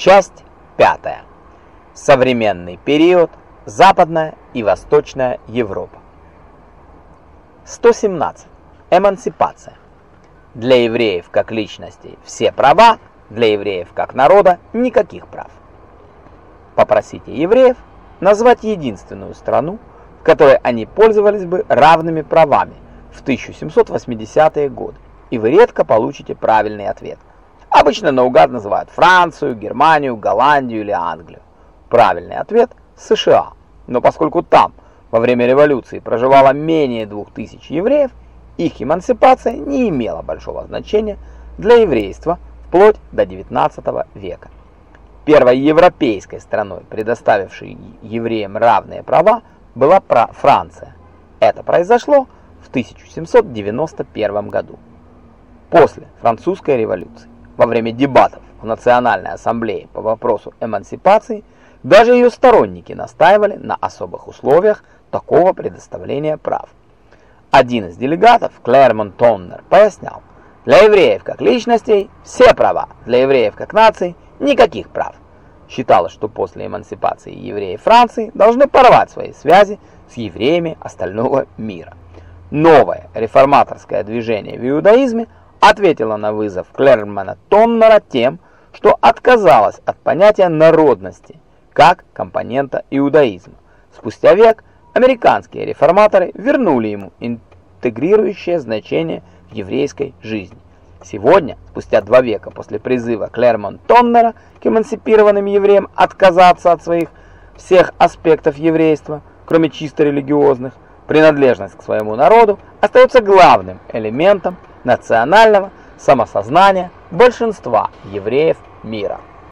Часть пятая. Современный период. Западная и Восточная Европа. 117. Эмансипация. Для евреев как личностей все права, для евреев как народа никаких прав. Попросите евреев назвать единственную страну, в которой они пользовались бы равными правами в 1780-е годы, и вы редко получите правильный ответ. Обычно наугад называют Францию, Германию, Голландию или Англию. Правильный ответ – США. Но поскольку там во время революции проживало менее 2000 евреев, их эмансипация не имела большого значения для еврейства вплоть до 19 века. Первой европейской страной, предоставившей евреям равные права, была Франция. Это произошло в 1791 году. После французской революции, во время дебатов в Национальной ассамблее по вопросу эмансипации, даже ее сторонники настаивали на особых условиях такого предоставления прав. Один из делегатов, Клэрмон Тоннер, пояснял, для евреев как личностей все права, для евреев как наций никаких прав. Считалось, что после эмансипации евреи Франции должны порвать свои связи с евреями остального мира. Новое реформаторское движение в иудаизме ответило на вызов Клермана Тоннера тем, что отказалось от понятия народности как компонента иудаизма. Спустя век американские реформаторы вернули ему интегрирующее значение в еврейской жизни. Сегодня, спустя два века после призыва Клермон-Тоннера к эмансипированным евреям отказаться от своих всех аспектов еврейства, кроме чисто религиозных, принадлежность к своему народу остается главным элементом национального самосознания большинства евреев мира.